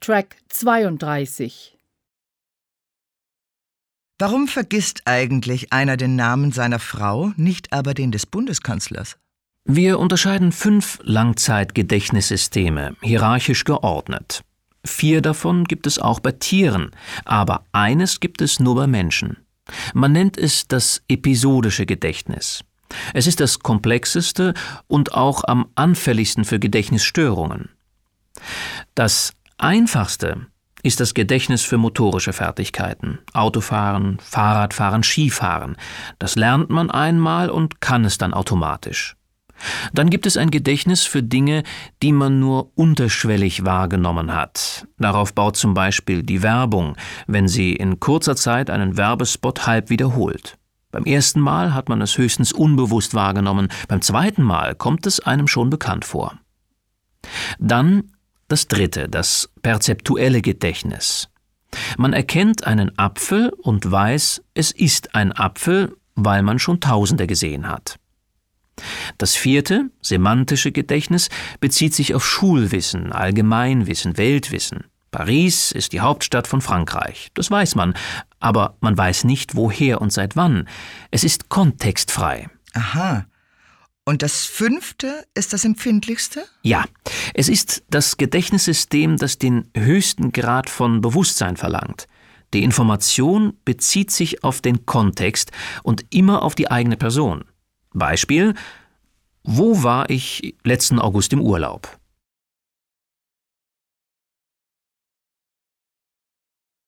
Track 32. Warum vergisst eigentlich einer den Namen seiner Frau, nicht aber den des Bundeskanzlers? Wir unterscheiden fünf Langzeitgedächtnissysteme, hierarchisch geordnet. Vier davon gibt es auch bei Tieren, aber eines gibt es nur bei Menschen. Man nennt es das episodische Gedächtnis. Es ist das komplexeste und auch am anfälligsten für Gedächtnisstörungen. Das einfachste ist das Gedächtnis für motorische Fertigkeiten. Autofahren, Fahrradfahren, Skifahren. Das lernt man einmal und kann es dann automatisch. Dann gibt es ein Gedächtnis für Dinge, die man nur unterschwellig wahrgenommen hat. Darauf baut zum Beispiel die Werbung, wenn sie in kurzer Zeit einen Werbespot halb wiederholt. Beim ersten Mal hat man es höchstens unbewusst wahrgenommen, beim zweiten Mal kommt es einem schon bekannt vor. Dann das dritte, das perzeptuelle Gedächtnis. Man erkennt einen Apfel und weiß, es ist ein Apfel, weil man schon Tausende gesehen hat. Das vierte, semantische Gedächtnis, bezieht sich auf Schulwissen, Allgemeinwissen, Weltwissen. Paris ist die Hauptstadt von Frankreich, das weiß man, aber man weiß nicht woher und seit wann. Es ist kontextfrei. Aha. Und das fünfte ist das empfindlichste? Ja, es ist das Gedächtnissystem, das den höchsten Grad von Bewusstsein verlangt. Die Information bezieht sich auf den Kontext und immer auf die eigene Person. Beispiel Wo war ich letzten August im Urlaub?